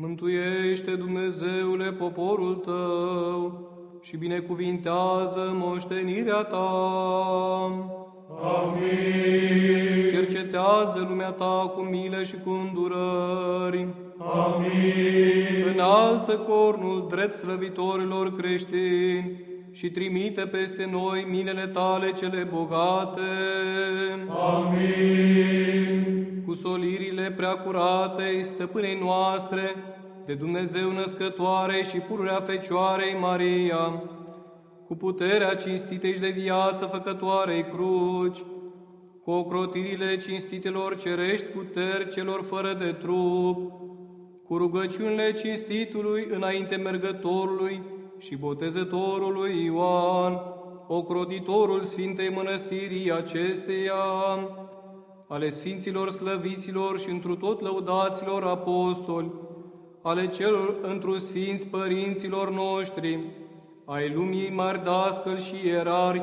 Mântuiește, Dumnezeule, poporul tău și binecuvintează moștenirea ta. Amin. Cercetează lumea ta cu milă și cu îndurări. Amin. Înalță cornul drept slăvitorilor creștini și trimite peste noi milele tale cele bogate. Amin. Cu solirile preacuratei stăpânei noastre, de Dumnezeu născătoare și pururea Fecioarei Maria, cu puterea cinstitei și de viață făcătoarei cruci, cu ocrotirile cinstitelor cerești puteri celor fără de trup, cu rugăciunile cinstitului înainte mergătorului și botezătorului Ioan, ocrotitorul Sfintei Mănăstirii acesteia, ale Sfinților slăviților și întru tot lăudaților apostoli, ale celor întru Sfinți Părinților noștri, ai lumii mari dascăl și ierarhi,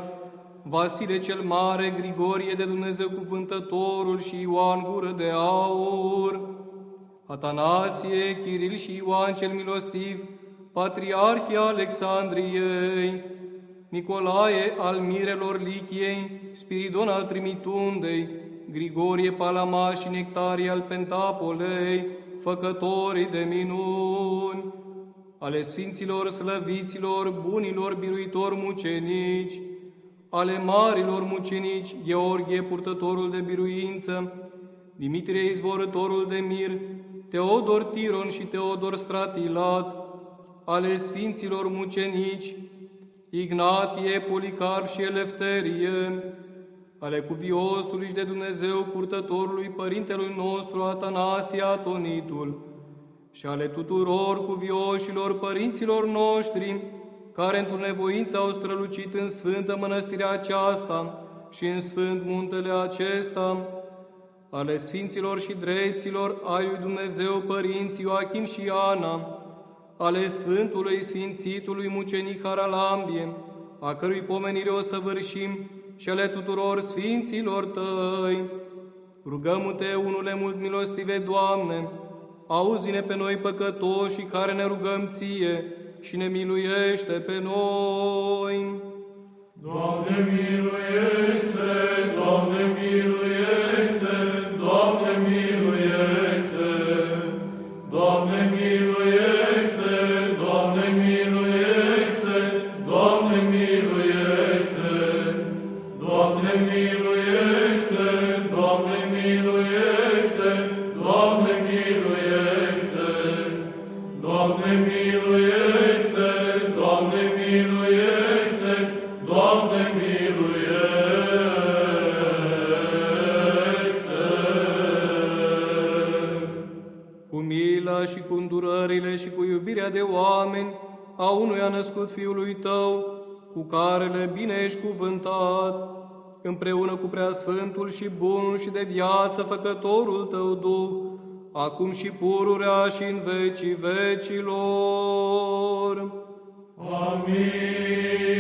Vasile cel Mare, Grigorie de Dumnezeu Cuvântătorul și Ioan Gură de Aur, Atanasie, Chiril și Ioan cel Milostiv, Patriarhia Alexandriei, Nicolae al Mirelor Lichiei, Spiridon al Trimitundei, Grigorie Palamaș și Nectarie al Pentapolei, făcătorii de minuni, ale Sfinților Slăviților, bunilor biruitori mucenici, ale marilor mucenici, Gheorghe, purtătorul de biruință, Dimitrie, izvorătorul de mir, Teodor Tiron și Teodor Stratilat, ale Sfinților mucenici, Ignatie, Policarp și Elefterie, ale cuviosului și de Dumnezeu purtătorului Părintelui nostru Atanasie Atonitul și ale tuturor cuvioșilor părinților noștri, care într-o nevoință au strălucit în sfântă mănăstirea aceasta și în sfânt muntele acesta, ale sfinților și dreților ai lui Dumnezeu părinții Ioachim și Ana, ale Sfântului Sfințitului Mucenic Haralambie, a cărui pomenire o săvârșim și ale tuturor Sfinților Tăi. Rugăm-te, unule mult milostive, Doamne, auzi-ne pe noi păcătoși care ne rugăm Ție și ne miluiește pe noi. Doamne miluiește, mila și cu îndurările și cu iubirea de oameni, a unuia născut Fiului Tău, cu care le bine ești cuvântat, împreună cu Preasfântul și Bunul și de viață Făcătorul Tău Duh, acum și pururea și în vecii vecilor. Amin.